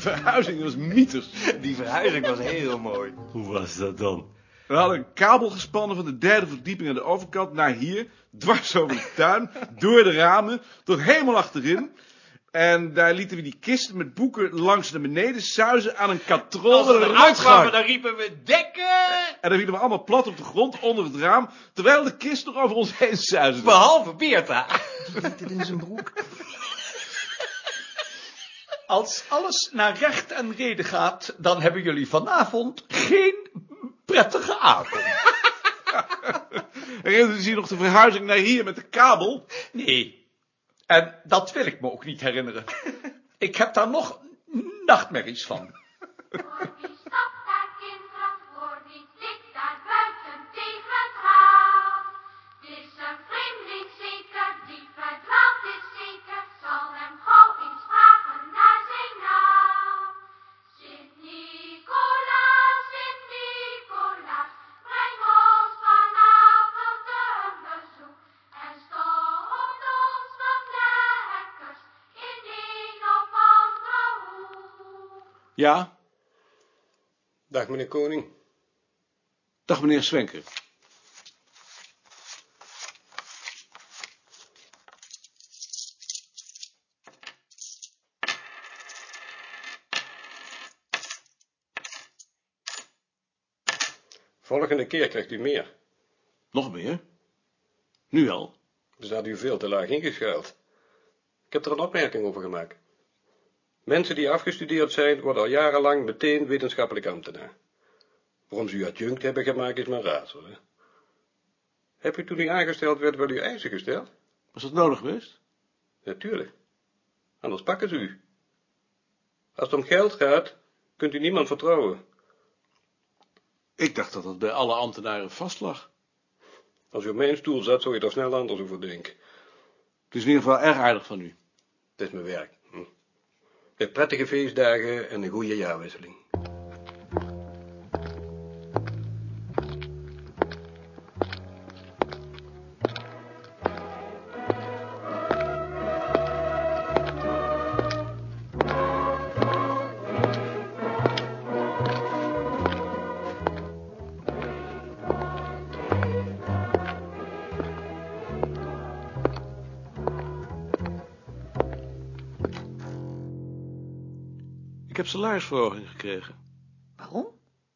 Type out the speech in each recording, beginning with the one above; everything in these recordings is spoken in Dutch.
verhuizing was mythes. Die verhuizing was heel mooi. Hoe was dat dan? We hadden een kabel gespannen van de derde verdieping aan de overkant naar hier, dwars over de tuin, door de ramen, tot helemaal achterin. En daar lieten we die kisten met boeken langs naar beneden suizen aan een katrol Als we een eruit kwamen, dan riepen we dekken! En dan vielen we allemaal plat op de grond onder het raam, terwijl de kist nog over ons heen suisde. Behalve Beerta. Als alles naar recht en reden gaat, dan hebben jullie vanavond geen prettige avond. Herinnert u zich nog de verhuizing naar hier met de kabel? Nee. En dat wil ik me ook niet herinneren. Ik heb daar nog nachtmerries van. Ja. Dag meneer Koning. Dag meneer Swenker. Volgende keer krijgt u meer. Nog meer? Nu al? Dus had u veel te laag ingeschuild. Ik heb er een opmerking over gemaakt. Mensen die afgestudeerd zijn, worden al jarenlang meteen wetenschappelijk ambtenaar. Waarom ze u adjunct hebben gemaakt, is maar raadsel. Hè? Heb u toen u aangesteld werd wel uw eisen gesteld? Was dat nodig geweest? Natuurlijk. Anders pakken ze u. Als het om geld gaat, kunt u niemand vertrouwen. Ik dacht dat dat bij alle ambtenaren vast lag. Als u op mijn stoel zat, zou je er snel anders over denken. Het is in ieder geval erg aardig van u. Het is mijn werk. Prettige feestdagen en een goede jaarwisseling. Ik heb salarisverhoging gekregen. Waarom?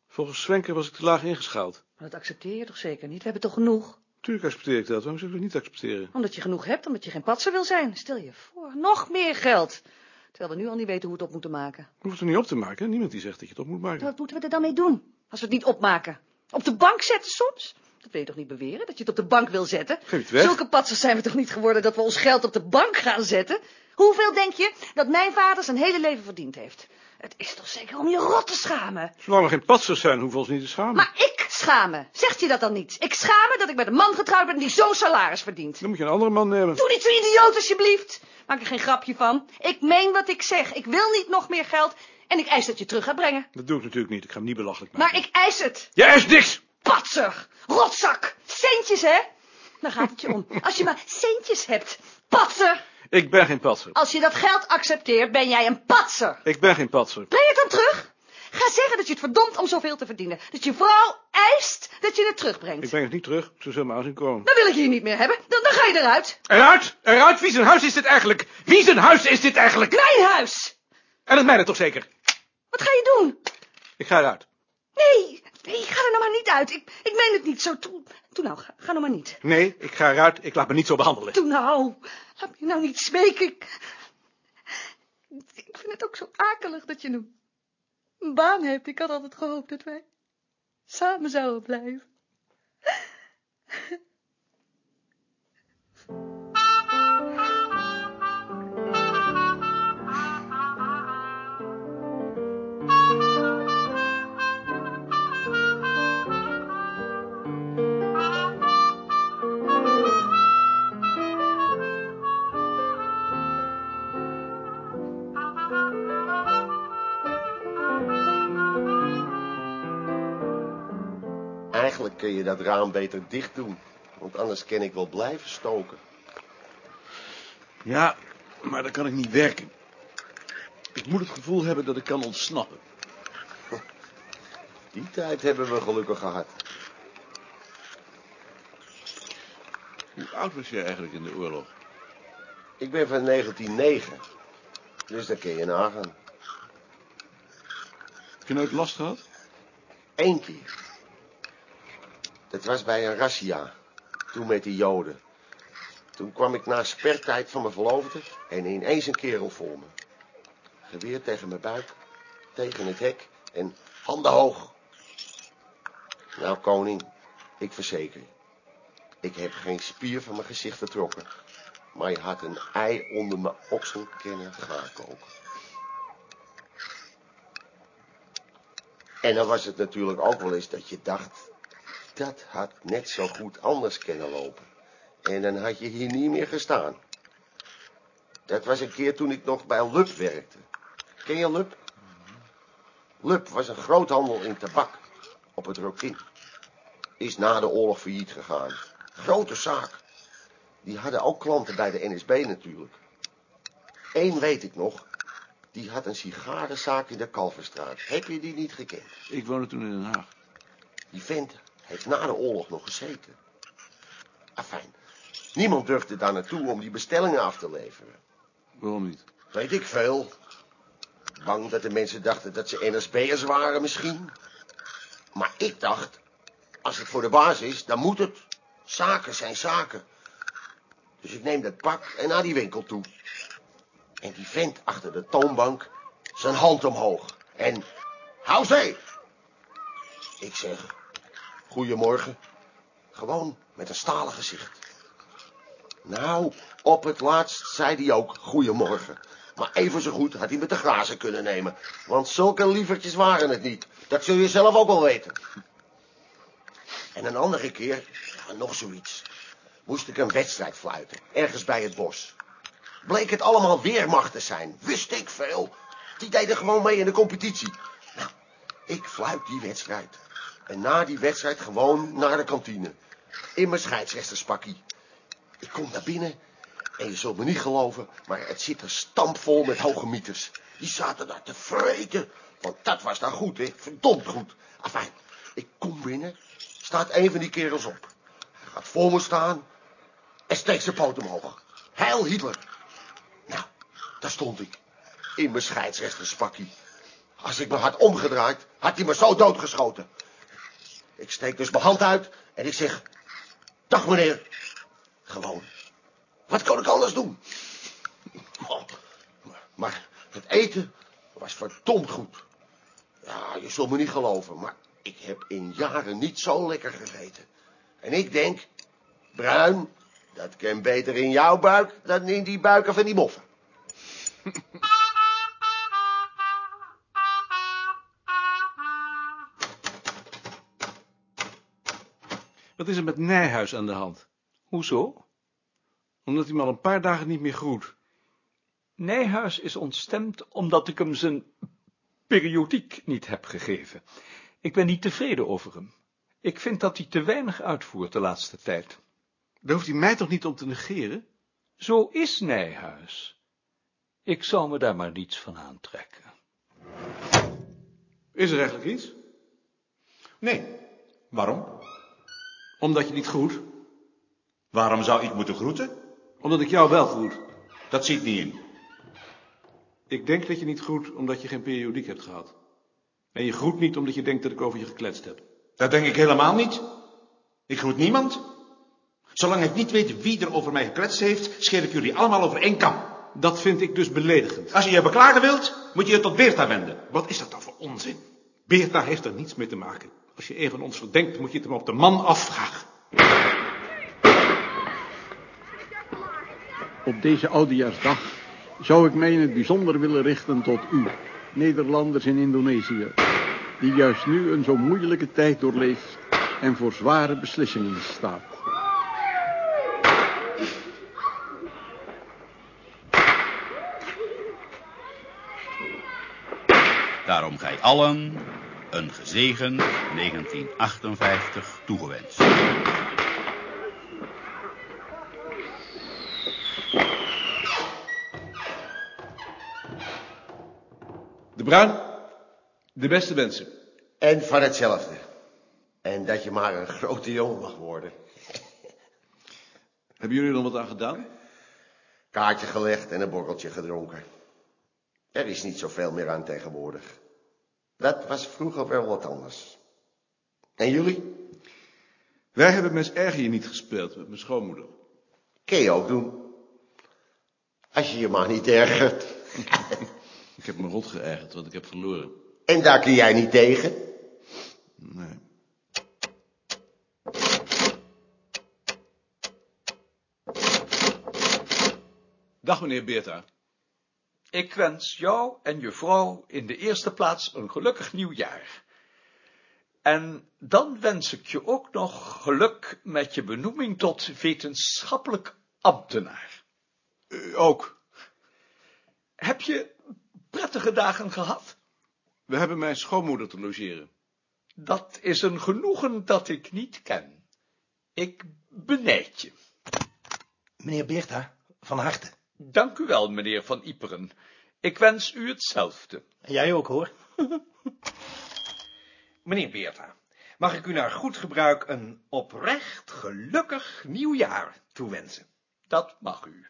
Volgens Swenker was ik te laag ingeschaald. Maar dat accepteer je toch zeker niet? We hebben toch genoeg? Tuurlijk accepteer ik dat. Waarom zou ik het niet accepteren? Omdat je genoeg hebt, omdat je geen patser wil zijn. Stel je voor, nog meer geld. Terwijl we nu al niet weten hoe we het op moeten maken. Hoeft het er niet op te maken. Niemand die zegt dat je het op moet maken. Wat moeten we er dan mee doen? Als we het niet opmaken? Op de bank zetten soms? Dat wil je toch niet beweren, dat je het op de bank wil zetten? Geef het weg? Zulke patsers zijn we toch niet geworden dat we ons geld op de bank gaan zetten? Hoeveel denk je dat mijn vader zijn hele leven verdiend heeft? Het is toch zeker om je rot te schamen? Zolang we geen patsers zijn, hoeven we ons niet te schamen. Maar ik schamen. Zegt je dat dan niet? Ik schamen dat ik met een man getrouwd ben die zo'n salaris verdient. Dan moet je een andere man nemen. Doe niet zo idioot alsjeblieft. Maak er geen grapje van. Ik meen wat ik zeg. Ik wil niet nog meer geld en ik eis dat je terug gaat brengen. Dat doe ik natuurlijk niet. Ik ga hem niet belachelijk maken. Maar ik eis het. Jij is niks! Patser. Rotzak. Centjes, hè? Daar gaat het je om. Als je maar centjes hebt. Patser. Ik ben geen patser. Als je dat geld accepteert, ben jij een patser. Ik ben geen patser. Breng het dan terug. Ga zeggen dat je het verdomt om zoveel te verdienen. Dat je vrouw eist dat je het terugbrengt. Ik breng het niet terug. Zo zullen maar aan zien komen. Dan wil ik je hier niet meer hebben. Dan, dan ga je eruit. Eruit! Eruit! Wie zijn huis is dit eigenlijk? Wie zijn huis is dit eigenlijk? Mijn huis. En het mijne toch zeker? Wat ga je doen? Ik ga eruit. Nee, nee, ga er nou maar niet uit. Ik, ik meen het niet zo. Toe, toe nou, ga, ga nou maar niet. Nee, ik ga eruit. Ik laat me niet zo behandelen. Toe nou, laat me nou niet smeken. Ik, ik vind het ook zo akelig dat je een, een baan hebt. Ik had altijd gehoopt dat wij samen zouden blijven. Eigenlijk kun je dat raam beter dicht doen, want anders kan ik wel blijven stoken. Ja, maar dan kan ik niet werken. Ik moet het gevoel hebben dat ik kan ontsnappen. Die tijd hebben we gelukkig gehad. Hoe oud was jij eigenlijk in de oorlog? Ik ben van 1909. Dus dat kun je nagaan. Heb je nooit last gehad? Eén keer. Dat was bij een razzia. Toen met die joden. Toen kwam ik na spertijd van mijn verloofde en ineens een kerel voor me. Geweer tegen mijn buik, tegen het hek en handen hoog. Nou, koning, ik verzeker. Ik heb geen spier van mijn gezicht vertrokken. Maar je had een ei onder mijn oksel kunnen gaan koken. En dan was het natuurlijk ook wel eens dat je dacht... dat had net zo goed anders kunnen lopen. En dan had je hier niet meer gestaan. Dat was een keer toen ik nog bij Lup werkte. Ken je Lup? Lup was een groothandel in tabak op het Rokin. Is na de oorlog failliet gegaan. Grote zaak. Die hadden ook klanten bij de NSB natuurlijk. Eén weet ik nog. Die had een sigarenzaak in de Kalverstraat. Heb je die niet gekend? Ik woonde toen in Den Haag. Die vent heeft na de oorlog nog gezeten. Afijn. Niemand durfde daar naartoe om die bestellingen af te leveren. Waarom niet? Weet ik veel. Bang dat de mensen dachten dat ze NSB'ers waren misschien. Maar ik dacht, als het voor de baas is, dan moet het. Zaken zijn zaken. Dus ik neem dat pak en naar die winkel toe. En die vent achter de toonbank, zijn hand omhoog. En, hou zee! Ik zeg, goedemorgen. Gewoon met een stalen gezicht. Nou, op het laatst zei hij ook goedemorgen. Maar even zo goed had hij met de grazen kunnen nemen. Want zulke lievertjes waren het niet. Dat zul je zelf ook wel weten. En een andere keer, ja, nog zoiets. Moest ik een wedstrijd fluiten, ergens bij het bos. Bleek het allemaal weermacht te zijn, wist ik veel. Die deden gewoon mee in de competitie. Nou, ik fluit die wedstrijd. En na die wedstrijd gewoon naar de kantine. In mijn scheidsrechterspakkie. Ik kom naar binnen en je zult me niet geloven, maar het zit er stampvol met hoge mieters. Die zaten daar te vreten, want dat was daar goed, hè. Verdomd goed. Afijn, ik kom binnen, staat een van die kerels op. Hij gaat voor me staan en steekt zijn poot omhoog. Heil Hitler. Nou, daar stond ik. In mijn scheidsrechterspakkie. Als ik me had omgedraaid, had hij me zo doodgeschoten. Ik steek dus mijn hand uit en ik zeg... Dag meneer. Gewoon. Wat kon ik anders doen? Oh, maar het eten was verdomd goed. Ja, je zult me niet geloven, maar ik heb in jaren niet zo lekker gegeten. En ik denk, bruin, dat kan beter in jouw buik dan in die buiken van die moffen. Wat is er met Nijhuis aan de hand? Hoezo? Omdat hij me al een paar dagen niet meer groet. Nijhuis is ontstemd omdat ik hem zijn periodiek niet heb gegeven. Ik ben niet tevreden over hem. Ik vind dat hij te weinig uitvoert de laatste tijd. Daar hoeft hij mij toch niet om te negeren? Zo is Nijhuis. Ik zal me daar maar niets van aantrekken. Is er eigenlijk iets? Nee. Waarom? Omdat je niet groet? Waarom zou ik moeten groeten? Omdat ik jou wel groet. Dat zit niet in. Ik denk dat je niet groet omdat je geen periodiek hebt gehad. En je groet niet omdat je denkt dat ik over je gekletst heb. Dat denk ik helemaal niet. Ik groet niemand. Zolang ik niet weet wie er over mij gekletst heeft, scheer ik jullie allemaal over één kam. Dat vind ik dus beledigend. Als je je beklagen wilt, moet je je tot Beerta wenden. Wat is dat dan voor onzin? Beerta heeft er niets mee te maken. Als je een van ons verdenkt, moet je het hem op de man afvragen. Op deze oudejaarsdag zou ik mij in het bijzonder willen richten tot u, Nederlanders in Indonesië, die juist nu een zo moeilijke tijd doorleeft en voor zware beslissingen staat. Daarom gij allen een gezegen 1958 toegewenst. De Bruin, de beste wensen. En van hetzelfde. En dat je maar een grote jongen mag worden. Hebben jullie er nog wat aan gedaan? Kaartje gelegd en een borreltje gedronken. Er is niet zoveel meer aan tegenwoordig. Dat was vroeger wel wat anders. En jullie? Wij hebben Mens Erger niet gespeeld met mijn schoonmoeder. Kun je ook doen. Als je je maar niet ergert. Ik heb me rot geërgerd, want ik heb verloren. En daar kun jij niet tegen. Nee. Dag meneer Beerta. Ik wens jou en je vrouw in de eerste plaats een gelukkig nieuwjaar. En dan wens ik je ook nog geluk met je benoeming tot wetenschappelijk ambtenaar. U ook. Heb je prettige dagen gehad? We hebben mijn schoonmoeder te logeren. Dat is een genoegen dat ik niet ken. Ik benijd je. Meneer Beerta, van harte. Dank u wel, meneer Van Iperen. Ik wens u hetzelfde. Jij ook, hoor. Meneer Beerta, mag ik u naar goed gebruik een oprecht gelukkig nieuwjaar toewensen? Dat mag u.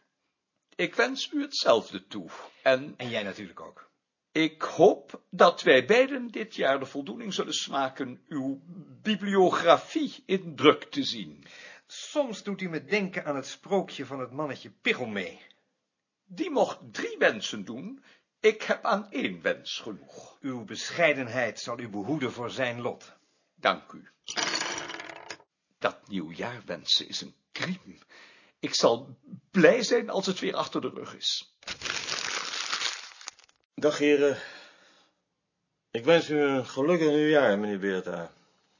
Ik wens u hetzelfde toe. En En jij natuurlijk ook. ik hoop dat wij beiden dit jaar de voldoening zullen smaken uw bibliografie in druk te zien. Soms doet u me denken aan het sprookje van het mannetje Pichelmee. Die mocht drie wensen doen. Ik heb aan één wens genoeg. Uw bescheidenheid zal u behoeden voor zijn lot. Dank u. Dat nieuwjaar wensen is een crime. Ik zal blij zijn als het weer achter de rug is. Dag heren. Ik wens u een gelukkig nieuwjaar, meneer Beerta.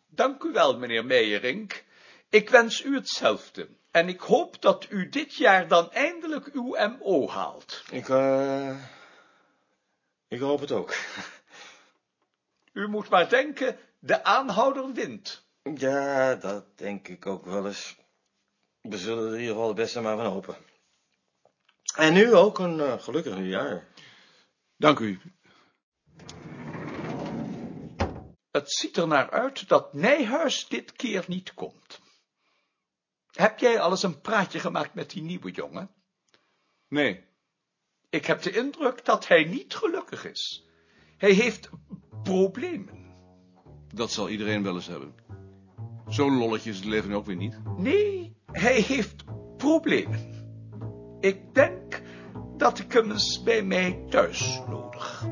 Dank u wel, meneer Meijerink. Ik wens u hetzelfde. En ik hoop dat u dit jaar dan eindelijk uw MO haalt. Ik, eh... ik hoop het ook. U moet maar denken, de aanhouder wint. Ja, dat denk ik ook wel eens. We zullen er in ieder geval het beste maar van hopen. En nu ook een eh, gelukkig nieuwjaar. Dank u. Het ziet er naar uit dat Nijhuis dit keer niet komt. Heb jij al eens een praatje gemaakt met die nieuwe jongen? Nee. Ik heb de indruk dat hij niet gelukkig is. Hij heeft problemen. Dat zal iedereen wel eens hebben. Zo'n lolletje is het leven ook weer niet. Nee, hij heeft problemen. Ik denk dat ik hem eens bij mij thuis nodig.